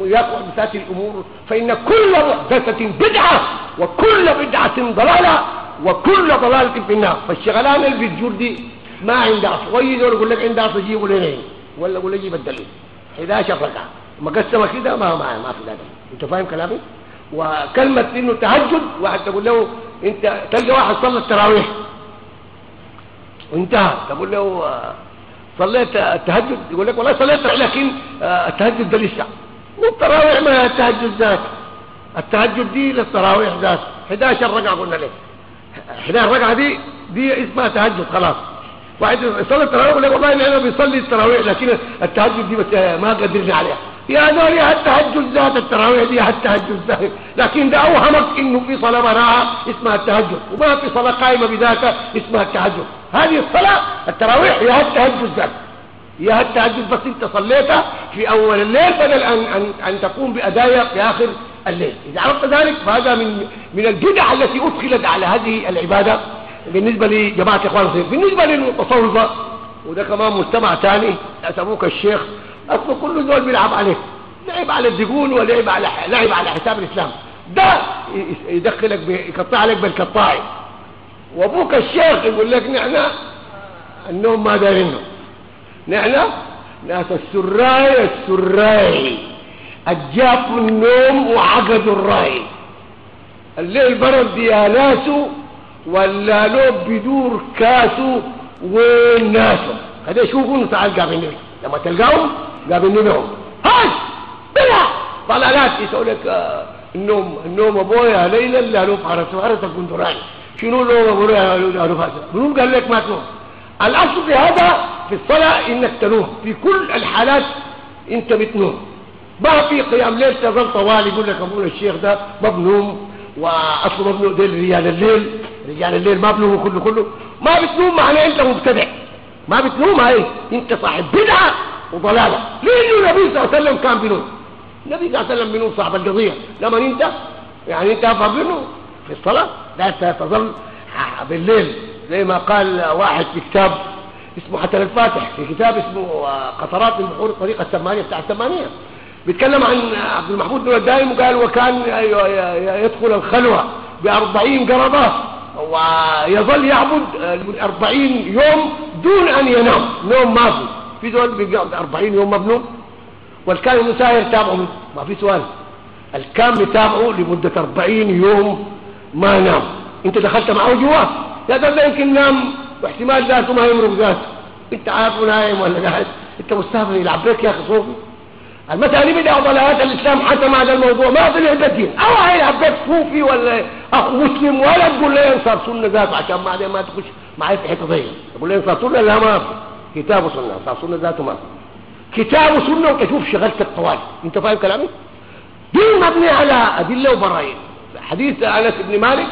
ويقع بذات الأمور فإن كل محدثة بدعة وكل بدعة ضلالة وكل ضلالة في النار. فالشغلانه اللي بتجور دي ما عندها صغير ولا يقول لك عندها تجيب ولا نين ولا يقول لك الدليل. 11 ركعه مقسمة كده ما ما ما في ذلك أنت فاهم كلامي؟ وكلمة إنه تهجد واحد تقول له أنت تلقى واحد صلى التراويح. وانتهى. تقول له صليت التهجد يقول لك والله صليت لكن التهجد ده لسه والتراويح ما التهجد ذات التهجد دي للتراويح ذات 11 ركعه قلنا لك. 11 ركعه دي دي اسمها تهجد خلاص. واحد يصلي التراويح يقول لك والله أنا بيصلي التراويح لكن التهجد دي ما قدرني عليها. يا دول التهجد ذات التراويح دي التهجد ذات لكن ده أوهمك إنه في صلاة براءة اسمها التهجد. وما في صلاة قائمة بذاتها اسمها التهجد. هذه الصلاة التراويح يا التهجد ذات يا التهجد بس أنت صليتها في أول الليل بدل ان ان, أن تقوم بادائها في آخر الليل. إذا عرفت ذلك فهذا من من البدع التي أدخلت على هذه العبادة. بالنسبة لجماعة إخوان المسلمين بالنسبة للمتصوفة وده كمان مجتمع ثاني أسموك الشيخ أصله كل دول بيلعب عليك لعب على الدقون ولعب على لعب على حساب الإسلام. ده يدخلك يقطع عليك بالقطاعي وأبوك الشيخ يقول لك نحن النوم ما دارينه نحن ناس السراي السراي. الجاف النوم وعقدوا الرأي. الليل برد يا ناسو ولا لوب بدور كاسو وين ناسو هذا يشوفون تعال قابلين لما تلقاهم قابلين لهم هاش! بلا! طلالات يسوي لك النوم النوم أبويا ليلا لا لوب حرسه حرسه كندراني شنو لوب أبويا لا لوب حرسه منو قال لك ما تنوم. الأصل في هذا في الصلاة إنك تنوم. في كل الحالات أنت بتنوم. ما في قيام ليل تظل طوال يقول لك أبونا الشيخ ده ما بنوم وأصله ما بنوم ديل رجال الليل. رجال الليل ما بنوم كله كله. ما بتنوم معناه أنت مبتدع. ما بتنوم هاي أنت صاحب بدعة. وضلالة. لأنه النبي صلى الله عليه وسلم كان بنوم النبي صلى الله عليه وسلم بنوم صاحب القضية. لما انت؟ يعني انت افهم منه في الصلاة؟ لا تظل بالليل. زي ما قال واحد في كتاب اسمه حسن الفاتح في كتاب اسمه قطرات من بحور الطريقة الثمانية بتاع الثمانية. بيتكلم عن عبد المحمود بن الدائم وقال وكان يدخل الخلوة بأربعين قرضة ويظل يعبد أربعين يوم دون أن ينام. نوم ما في دول بيقعد أربعين يوم مبنون والكان المساير تابعه ما في سؤال. الكام متابعه لمدة 40 يوم ما نام. أنت دخلت معه جوا يا ده يمكن نام. واحتمال ذاته ما يمرق ذاته. أنت عارف نايم ولا قاعد أنت مستهبل. يلعب بك يا أخي صوفي. المسألة بدأ ضلالات الإسلام حتى هذا الموضوع. ما طلع بالدين أو هيلعب بك صوفي ولا أخو مسلم ولا تقول لي انصار سنة ذاته عشان بعدين ما تخش معي في حتة ضيقة. تقول لي انصار سنة؟ لا ما في كتاب وسنة انصار سنة ذاته ما. كتاب وسنة وتشوف شغلت الطوال انت فاهم كلامي؟ دين مبني على أدلة وبراهين حديث أنس بن مالك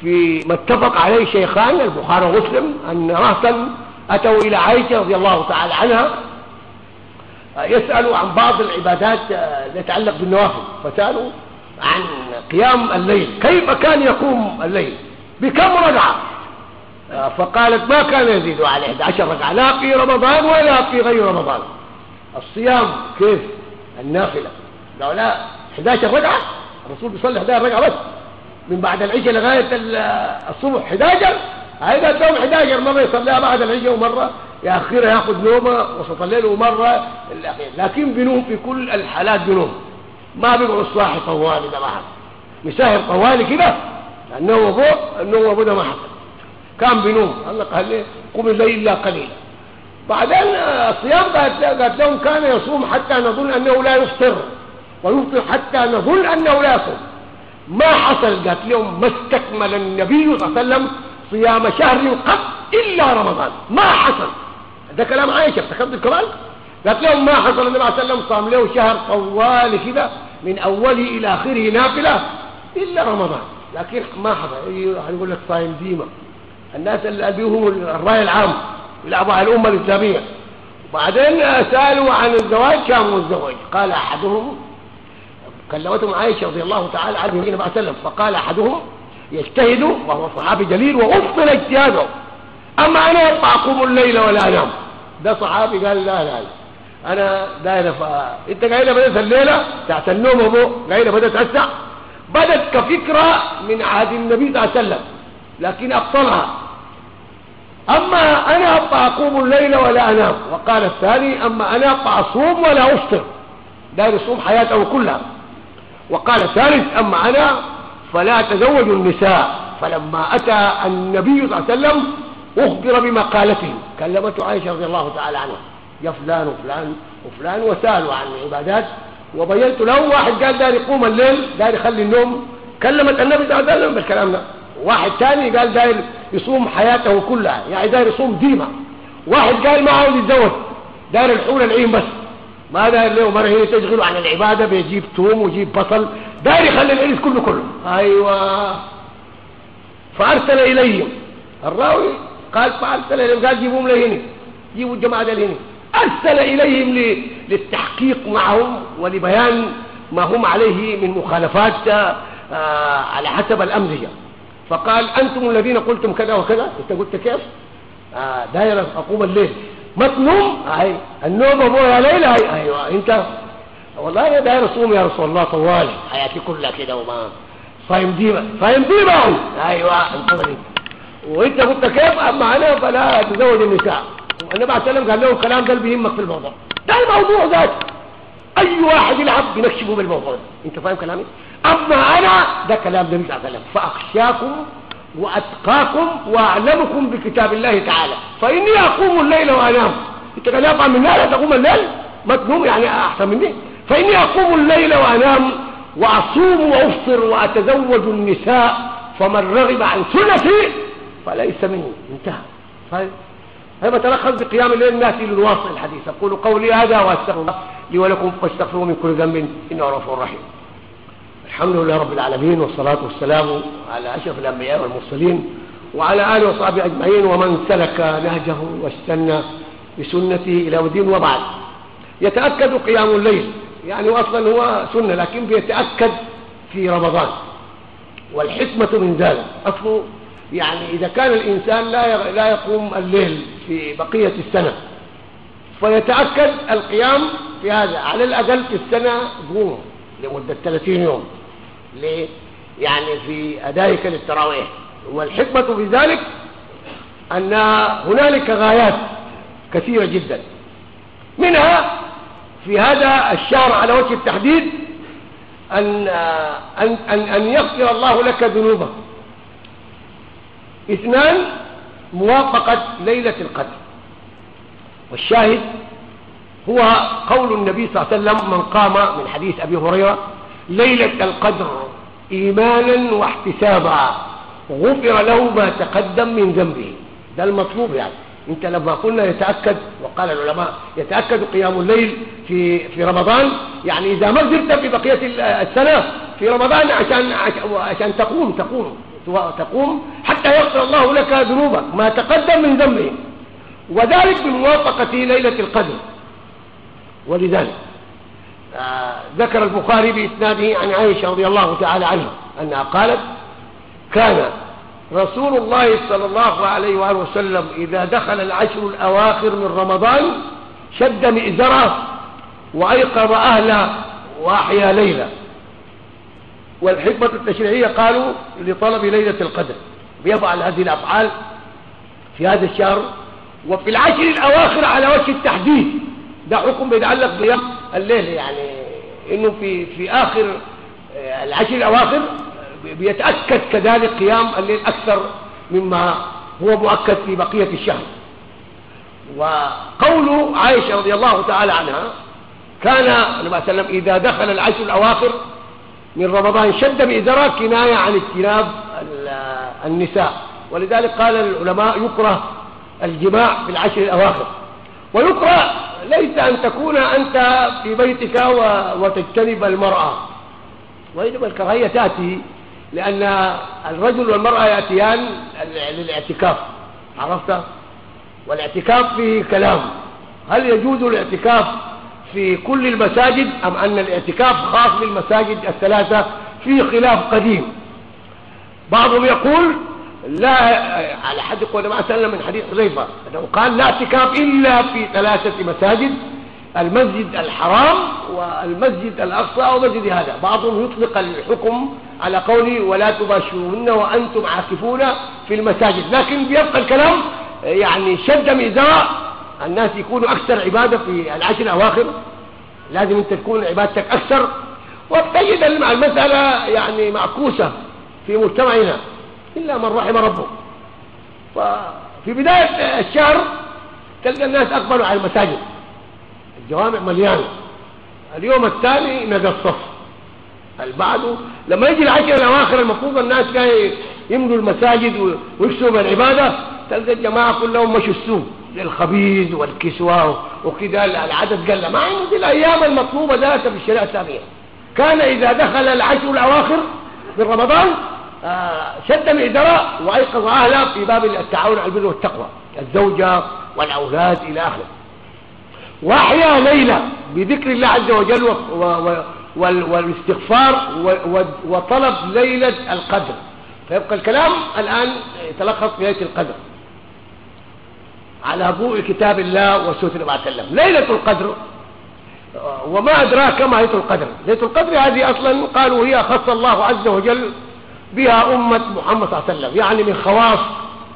في ما اتفق عليه شيخان البخاري ومسلم أن رهطا أتوا إلى عائشة رضي الله تعالى عنها يسألوا عن بعض العبادات التي تتعلق بالنوافل. فسألوا عن قيام الليل. كيف كان يقوم الليل؟ بكم ركعة فقالت ما كان يزيد على 11 ركعة لا في رمضان ولا في غير رمضان. الصيام كيف؟ النافلة. لو لا 11 ركعة. الرسول بيصلي 11 ركعة بس. من بعد العشاء لغاية الصبح 11 هيدا اليوم 11 مرة يصليها بعد العشاء ومرة يأخرها يأخذ نومه وسط الليل ومرة الأخير لكن بنوم في كل الحالات بنوم. ما بيقعد صاحي طوالي ده ما حصل. مساهر طوالي كده. النوم ابوه النوم ابوه ده ما حصل. كان بنوم. الله قال لي قم الليل إلا قليلا. بعدين الصيام قالت لهم كان يصوم حتى نظن أنه لا يفطر ويفطر حتى نظن أنه لا يصوم. ما حصل. قالت لهم ما استكمل النبي صلى الله عليه وسلم صيام شهر قط إلا رمضان. ما حصل. ده كلام عائشة افتكرت الكلام قالت لهم ما حصل. النبي عليه وسلم صام له شهر طوال كده من أوله إلى آخره نافلة إلا رمضان. لكن ما حصل. يقول لك صايم ديما. الناس اللي بيهم الرأي العام يلعبوا على الأمة الإسلامية. بعدين سألوا عن الزواج كانوا الزواج. قال أحدهم كلمتهم عائشة رضي الله تعالى عنه النبي عليه وسلم فقال أحدهم يجتهد وهو صحابي جليل وافضل اجتهاده. أما أنا أقوم الليل ولا أنام. ده صحابي قال لا لا, لا. أنا دايره ف... أنت قايلة بدأت الليلة؟ تحت النوم أبو قايلة بدأت هسه بدت كفكرة من عهد النبي صلى الله عليه وسلم لكن أبطلها. أما أنا أبقى أقوم الليل ولا أنام. وقال الثاني أما أنا أبقى أصوم ولا أفطر. داير يصوم حياته كلها. وقال الثالث أما أنا فلا أتزوج النساء. فلما أتى النبي صلى الله عليه وسلم أخبر بمقالته. كلمته عائشة رضي الله تعالى عنها. يا فلان وفلان وفلان وسألوا عن العبادات. وبينت له واحد قال داير يقوم الليل داير يخلي النوم. كلمت النبي صلى الله عليه وسلم بالكلام ده. واحد ثاني قال داير يصوم حياته كلها يعني داير يصوم ديما واحد قال ما عاوز يتزوج داير الحول العين بس. ما داير له مرة هي تشغله عن العبادة بيجيب توم ويجيب بصل داير يخلي العرس كله كله. أيوه. فأرسل إليهم. الراوي قال فأرسل إليهم قال جيبوهم لهنا. جيبوا الجماعة لهنا أرسل إليهم للتحقيق معهم ولبيان ما هم عليه من مخالفات آه، على حسب الأمزجة. فقال أنتم الذين قلتم كذا وكذا؟ أنت قلت كيف؟ آه، داير أقوم الليل. ما تنوم هاي النوم أبويا ليلة هاي أيوة. أنت؟ والله أنا داير أصوم يا رسول الله طوالي حياتي كلها كده وما. صايم ديما صايم ديما أيوة. انتظري وإنت قلت كيف؟ أما أنا فلا أتزوج النساء. النبي عليه السلام قال له الكلام ده بيهمك في الموضوع. ده الموضوع ذات أي واحد يلعب بنكشفه بالموضوع ده. أنت فاهم كلامي؟ أما أنا ده كلام الله عليه وسلم. فأخشاكم وأتقاكم وأعلمكم بكتاب الله تعالى. فإني أقوم الليل وأنام. أنت قال يطعم من لا تقوم الليل؟ ما تنوم يعني أحسن مني. فإني أقوم الليل وأنام وأصوم وأفطر وأتزوج النساء. فمن رغب عن سنتي فليس مني. انتهى. طيب. هذا تلخص بقيام الليل ناتي للواصل الحديث؟ أقول قولي هذا وأستغفر الله لي ولكم فاستغفروا من كل ذنب إنه غفور رحيم الحمد لله رب العالمين والصلاة والسلام على أشرف الأنبياء والمرسلين وعلى آله وصحبه أجمعين ومن سلك نهجه واستنى بسنته إلى الدين وبعد. يتأكد قيام الليل يعني أصلا هو سنة لكن بيتأكد في رمضان. والحكمة من ذلك. أصله يعني إذا كان الإنسان لا لا يقوم الليل في بقية السنة فيتأكد القيام في هذا على الأقل في السنة قوم لمدة 30 يوم ليه؟ يعني في أدائك للتراويح والحكمة في ذلك أن هنالك غايات كثيرة جدا منها في هذا الشهر على وجه التحديد أن, أن, أن, أن يغفر الله لك ذنوبك اثنان موافقة ليلة القدر. والشاهد هو قول النبي صلى الله عليه وسلم من قام من حديث أبي هريرة ليلة القدر إيمانا واحتسابا غفر له ما تقدم من ذنبه. ده المطلوب يعني. انت لما قلنا يتأكد وقال العلماء يتأكد قيام الليل في في رمضان يعني إذا ما قدرت في بقية السنة في رمضان عشان عشان تقوم تقوم. تقوم حتى يغفر الله لك ذنوبك ما تقدم من ذنبه. وذلك بموافقة ليلة القدر. ولذلك آه ذكر البخاري بإسناده عن عائشة رضي الله تعالى عنها أنها قالت كان رسول الله صلى الله عليه وآله وسلم إذا دخل العشر الأواخر من رمضان شد مئزرة وأيقظ أهله وأحيا ليلة. والحكمة التشريعية قالوا لطلب ليلة القدر. بيفعل هذه الأفعال في هذا الشهر وفي العشر الأواخر على وجه التحديد. ده حكم بيتعلق بيوم الليل يعني إنه في في آخر آه، العشر الأواخر بيتأكد كذلك قيام الليل أكثر مما هو مؤكد في بقية الشهر. وقول عائشة رضي الله تعالى عنها كان النبي صلى الله عليه وسلم إذا دخل العشر الأواخر من رمضان شد بإزرار كناية عن اجتناب النساء. ولذلك قال العلماء يكره الجماع في العشر الأواخر. ويكره ليس أن تكون أنت في بيتك وتجتنب المرأة. وإنما الكراهية تأتي لأن الرجل والمرأة يأتيان للاعتكاف. عرفت؟ والاعتكاف فيه كلام. هل يجوز الاعتكاف في كل المساجد أم أن الاعتكاف خاص بالمساجد الثلاثة فيه خلاف قديم؟ بعضهم يقول لا على حد قول ما سلم من حديث حذيفة أنه قال لا اعتكاف إلا في ثلاثة مساجد المسجد الحرام والمسجد الأقصى ومسجد هذا. بعضهم يطلق الحكم على قوله ولا تباشرون وأنتم عاكفون في المساجد لكن بيبقى الكلام يعني شد ميزاء الناس يكونوا أكثر عبادة في العشر الأواخر. لازم أنت تكون عبادتك أكثر. وتجد المسألة يعني معكوسة في مجتمعنا. إلا من رحم ربه. ففي بداية الشهر تلقى الناس أقبلوا على المساجد. الجوامع مليانة. اليوم الثاني نقى الصف. لما يجي العشر الأواخر المفروض الناس يملوا المساجد ويكسروا بالعبادة تلقى الجماعة كلهم مشوا السوق. للخبيز والكسوة وكذا العدد قل مع انه دي الأيام المطلوبة ذاتها في الشريعة الإسلامية؟ كان إذا دخل العشر الأواخر من رمضان آه، شد مئزرة وأيقظ أهله في باب التعاون على البر والتقوى الزوجة والأولاد إلى آخره. وأحيا ليلة بذكر الله عز وجل والاستغفار وطلب ليلة القدر. فيبقى الكلام الآن يتلخص في ليلة القدر. على ضوء كتاب الله وسنة النبي صلى الله عليه وسلم. ليلة القدر. وما أدراك ما ليلة القدر. ليلة القدر هذه أصلا قالوا هي خص الله عز وجل بها أمة محمد صلى الله عليه وسلم. يعني من خواص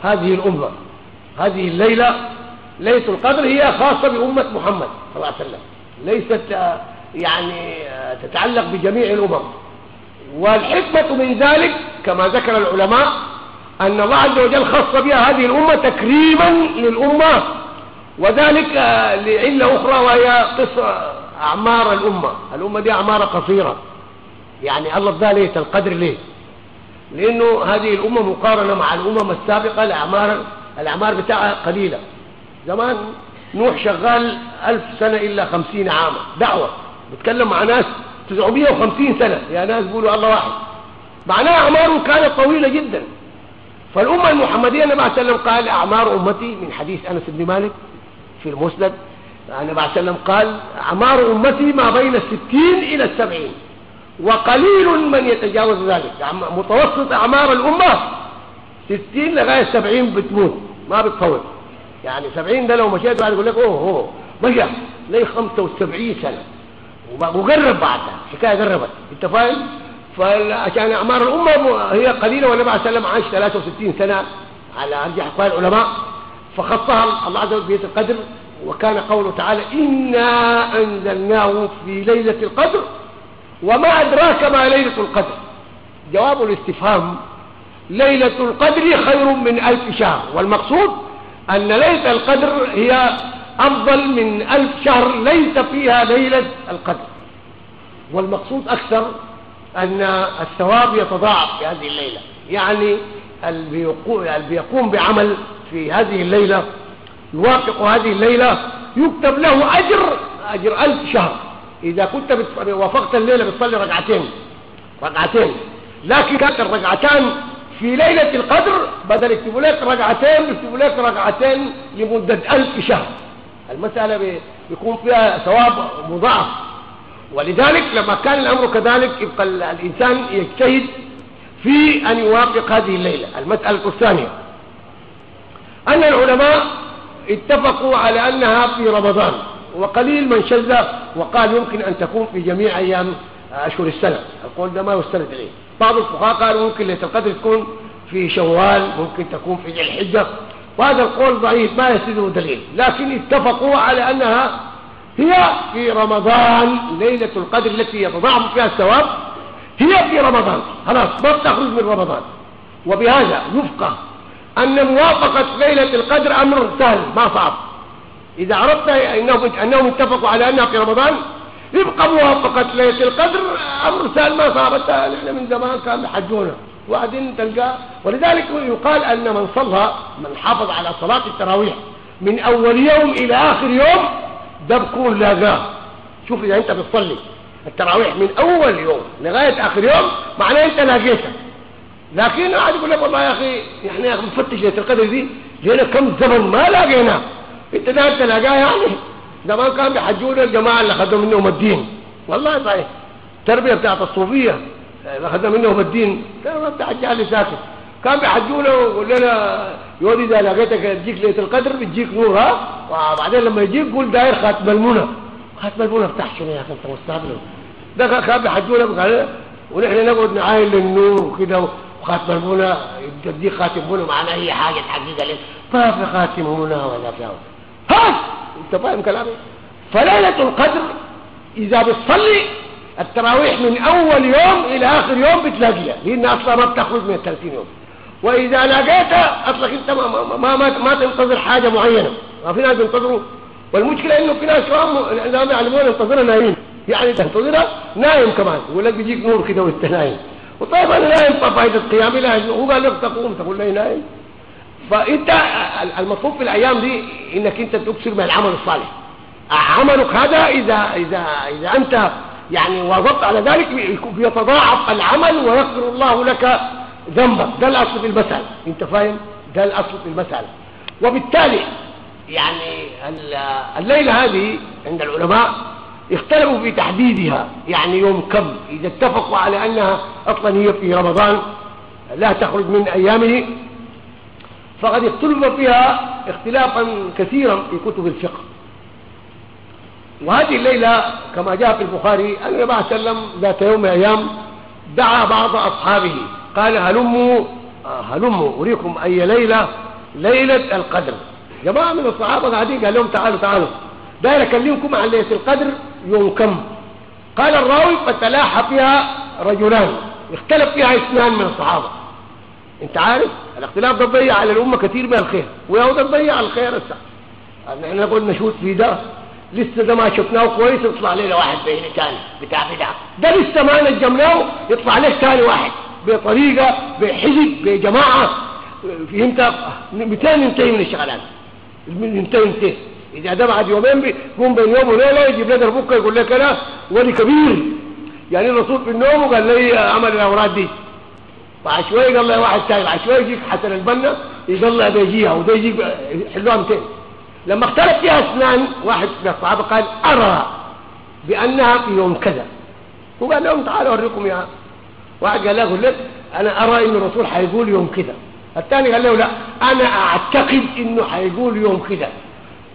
هذه الأمة. هذه الليلة ليلة القدر هي خاصة بأمة محمد صلى الله عليه وسلم. ليست آه، يعني آه، تتعلق بجميع الأمم. والحكمة من ذلك كما ذكر العلماء أن الله عز وجل خص بها هذه الأمة تكريما للأمة وذلك آه، لعلة أخرى وهي قصة أعمار الأمة. الأمة دي أعمار قصيرة. يعني الله ادى ليلة القدر ليه؟ لأنه هذه الأمة مقارنة مع الأمم السابقة الأعمار الأعمار بتاعها قليلة. زمان نوح شغال ألف سنة إلا خمسين عاما. دعوة. بتكلم مع ناس 950 سنة. يا ناس بيقولوا الله واحد. معناها أعماره كانت طويلة جدا. فالأمة المحمدية النبي عليه وسلم قال أعمار أمتي من حديث أنس بن مالك في المسند. النبي عليه وسلم قال أعمار أمتي ما بين الستين إلى السبعين وقليل من يتجاوز ذلك. يعني متوسط أعمار الأمة ستين لغاية سبعين بتموت ما بتطول يعني سبعين ده لو مشيت بعد يقول لك أوه أوه مشى ليه خمسة وسبعين سنة؟ وقرب بعدها حكاية قربت أنت فاهم؟ فعشان أعمار الأمة هي قليلة والنبي عليه السلام عاش 63 سنة على أرجح أقوال العلماء. فخصها الله عز وجل بيت القدر وكان قوله تعالى إنا أنزلناه في ليلة القدر وما أدراك ما ليلة القدر. جواب الاستفهام ليلة القدر خير من ألف شهر والمقصود أن ليلة القدر هي أفضل من ألف شهر ليس فيها ليلة القدر. والمقصود أكثر أن الثواب يتضاعف في هذه الليلة. يعني اللي بيقوم بعمل في هذه الليلة يوافق هذه الليلة يكتب له أجر أجر ألف شهر. إذا كنت وافقت الليلة بتصلي ركعتين ركعتين. لكن كانت الركعتان في ليلة القدر بدل يكتبوا لك ركعتين بيكتبوا لك ركعتين لمدة ألف شهر. المسألة بيكون فيها ثواب مضاعف. ولذلك لما كان الأمر كذلك يبقى الإنسان يجتهد في أن يوافق هذه الليلة. المسألة الثانية أن العلماء اتفقوا على أنها في رمضان وقليل من شذ وقال يمكن أن تكون في جميع أيام أشهر السنة. القول ده ما يستند إليه. بعض الفقهاء قالوا ممكن ليلة القدر تكون في شوال ممكن تكون في ذي الحجة. وهذا القول ضعيف ما يسنده دليل. لكن اتفقوا على أنها هي في رمضان ليلة القدر التي يتضاعف فيها الثواب هي في رمضان. خلاص ما بتخرج من رمضان. وبهذا يفقه أن موافقة ليلة القدر أمر سهل ما صعب. إذا عرفت أنهم, أنهم اتفقوا على أنها في رمضان يبقى موافقة ليلة القدر أمر سهل ما صعب. نحن من زمان كان بحجونا. وبعدين تلقاه ولذلك يقال أن من صلى من حافظ على صلاة التراويح من أول يوم إلى آخر يوم ده بكون لاقاه شوف إذا أنت بتصلي التراويح من أول يوم لغاية آخر يوم معناه أنت لاقيتها لكن عاد يقول لك والله يا أخي إحنا يا أخي بنفتش ليلة القدر دي لنا كم زمن ما لاقينا أنت ده أنت لاقاه يعني؟ زمان كان بيحجون الجماعة اللي أخذوا منهم الدين. والله صحيح. التربية بتاعت الصوفية اللي أخذنا منهم الدين كان بتاع الجهل ساكت. كان بيحجونا ويقول لنا يودي إذا لقيتك تجيك ليلة القدر بتجيك نور ها وبعدين لما يجيك قول داير خاتم المنى. خاتم المنى افتح شنو يا أخي أنت مستعبل ده كان بيحجونا بقال ونحن نقعد نعاين للنور وكده وخاتم المنى. تديك خاتم منى معناه هي حاجة تحقيقها لك ما في خاتم منى ولا في ها؟ أنت فاهم كلامي؟ فليلة القدر إذا بتصلي التراويح من أول يوم إلى آخر يوم بتلاقيها. لأن أصلا ما بتخرج من الثلاثين يوم. وإذا لقيتها أصلك أنت ما, ما, ما, ما تنتظر حاجة معينة. ما في ناس بينتظروا والمشكلة إنه في ناس لهم يعلمون ينتظرها نايم يعني تنتظرها نايم كمان. يقول لك بيجيك نور كده وانت نايم. وطيب أنا نايم فايدة قيامي لا هو قال لك تقوم تقول لي نايم. فأنت المطلوب في الأيام دي إنك أنت تكسر من العمل الصالح. عملك هذا اذا اذا إذا أنت يعني واظبت على ذلك بيتضاعف العمل ويغفر الله لك ذنبك ده الأصل في المسألة. أنت فاهم؟ ده الأصل في المسألة. وبالتالي يعني الليلة هذه عند العلماء اختلفوا في تحديدها. يعني يوم كم؟ إذا اتفقوا على أنها أصلا هي في رمضان لا تخرج من أيامه. فقد اختلف فيها اختلافا كثيرا في كتب الفقه. وهذه الليلة كما جاء في البخاري أن النبي صلى الله عليه وسلم ذات يوم أيام دعا بعض أصحابه قال هلموا هلموا أريكم أي ليلة ليلة القدر. جماعة من الصحابة قاعدين قال لهم تعالوا تعالوا. داير أكلمكم عن ليلة القدر يوم كم؟ قال الراوي فتلاحى فيها رجلان اختلف فيها اثنان من الصحابة. أنت عارف؟ الاختلاف ده ضيع على الأمة كثير من الخير ويهودا ضيع الخير السعر إحنا نقول نشوت في ده؟ لسه ده ما شفناه كويس يطلع لنا واحد بين ثاني بتاع بدعه ده لسه ما نجمناه يطلع لك ثاني واحد. بطريقة بحزب بجماعة. فهمت؟ 200 ينتهي من الشغلات. ينتهي ينتهي. إذا ده بعد يومين بيقوم بين يوم وليلة يجيب لك بكره يقول لك أنا ولي كبير. يعني الرسول في النوم وقال لي عمل الأوراد دي. بعد شوية قال لي واحد ثاني بعد شوية يجيك حسن البنا يطلع بيجيها وده يجيك يحلوها 200 لما اختلف فيها اثنان واحد من الصحابة قال أرى بأنها في يوم كذا. وقال لهم تعالوا أوريكم يا واحد قال له لك أنا أرى إن الرسول حيقول يوم كذا. الثاني قال له لا أنا أعتقد إنه حيقول يوم كذا.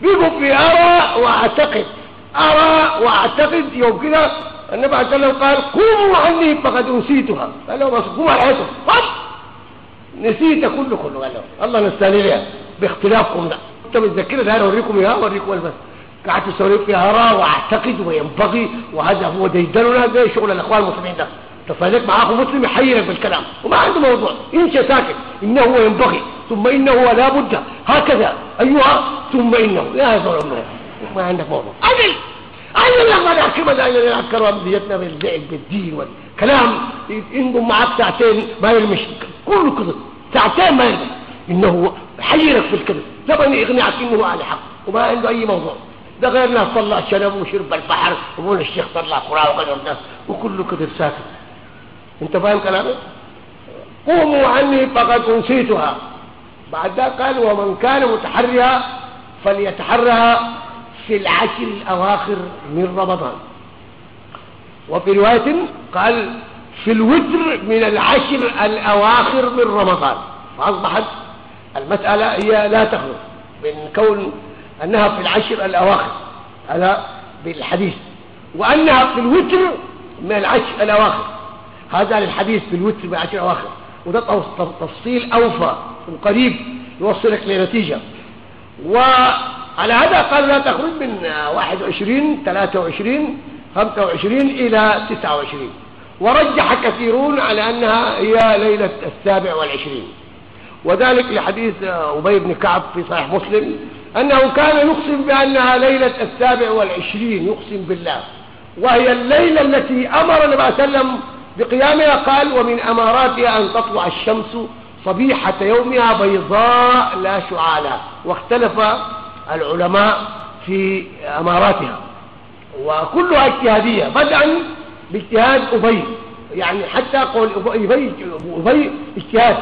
بيقول في أرى وأعتقد. أرى وأعتقد يوم كذا. النبي عليه الصلاه قال قوموا عني فقد نسيتها قال له بس قوموا على نسيت كله كله. قال له الله نستاهل باختلافكم ده. انت متذكره ده أوريكم اياه أوريكم بس قاعد تسولف في هراء وأعتقد وينبغي وهذا هو ديدننا زي شغل الأخوان المسلمين ده. تصالح مع اخو مسلم يحيرك بالكلام. وما عنده موضوع. يمشي ساكت. إنه ينبغي. ثم إنه لا بد. هكذا. أيها. ثم إنه. لا يزول عمره. ما عندك موضوع. أجل أجل لما نحكم نذكر امنيتنا بالبيع بالدين والكلام. ينضم معك ساعتين ما يرمش. كله كذب. ساعتين ما يرمش. إنه حيرك في الكذب لما يقنعك إنه على حق. وما عنده أي موضوع. ده غير ناس طلع شنب وشرب البحر. وابونا الشيخ طلع قراء وغير الناس وكله كذب ساكت. انت فاهم كلامي؟ قوموا عني فقد أنسيتها. بعد ذلك قال ومن كان متحرها فليتحرها في العشر الأواخر من رمضان. وفي رواية قال في الوتر من العشر الأواخر من رمضان. فأصبحت المسألة هي لا تخلص من كون أنها في العشر الأواخر. هذا بالحديث. وأنها في الوتر من العشر الأواخر. هذا للحديث في الوتر من العشر الاواخر وده تفصيل أوفى وقريب يوصلك لنتيجه وعلى هذا قال لا تخرج من 21 23 25 إلى 29 ورجح كثيرون على أنها هي ليلة السابع والعشرين. وذلك لحديث أبي بن كعب في صحيح مسلم أنه كان يقسم بأنها ليلة السابع والعشرين يقسم بالله. وهي الليلة التي أمر النبي صلى الله عليه وسلم بقيامها قال ومن أماراتها أن تطلع الشمس صبيحة يومها بيضاء لا شعاع لها واختلف العلماء في أماراتها. وكلها اجتهادية بدءا باجتهاد أبي. يعني حتى قول أبي, أبي اجتهاد.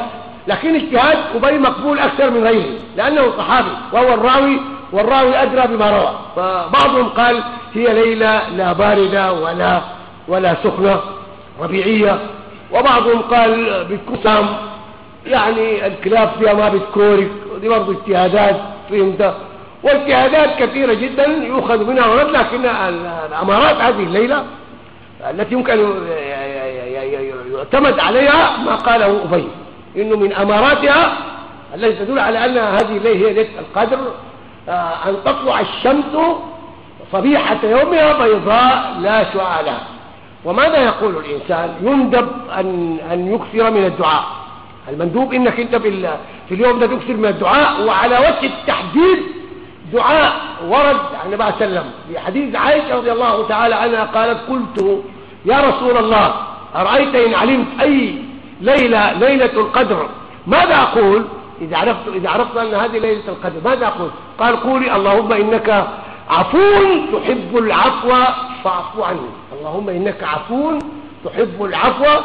لكن اجتهاد أبي مقبول أكثر من غيره لأنه صحابي وهو الراوي والراوي أدرى بما روى. فبعضهم قال هي ليلة لا باردة ولا ولا سخنة. ربيعية وبعضهم قال بتكون يعني الكلاب فيها ما بتكورك ودي برضه اجتهادات فهمت واجتهادات كثيرة جدا يؤخذ منها ورد لكن الأمارات هذه الليلة التي يمكن يعتمد عليها ما قاله أبي إنه من أماراتها التي تدل على أن هذه الليلة هي ليلة القدر آه، أن تطلع الشمس صبيحة يومها بيضاء لا شعاع لها. وماذا يقول الإنسان؟ يندب أن, أن يكثر من الدعاء. المندوب إنك أنت في اليوم ده تكثر من الدعاء وعلى وجه التحديد دعاء ورد عن النبي عليه وسلم. في حديث عائشة رضي الله تعالى عنها قالت قلت يا رسول الله أرأيت إن علمت أي ليلة ليلة القدر؟ ماذا أقول؟ إذا عرفت, إذا عرفت أن هذه ليلة القدر ماذا أقول؟ قال قولي اللهم إنك عفو تحب العفو فاعف عني. اللهم إنك عفو تحب العفو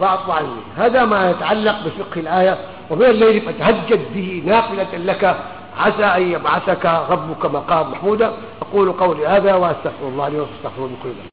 فاعف عني. هذا ما يتعلق بفقه الآية. ومن الليل فتهجد به نافلة لك. عسى أن يبعثك ربك مقام محمودا. أقول قولي هذا وأستغفر الله لي وأستغفر لكم.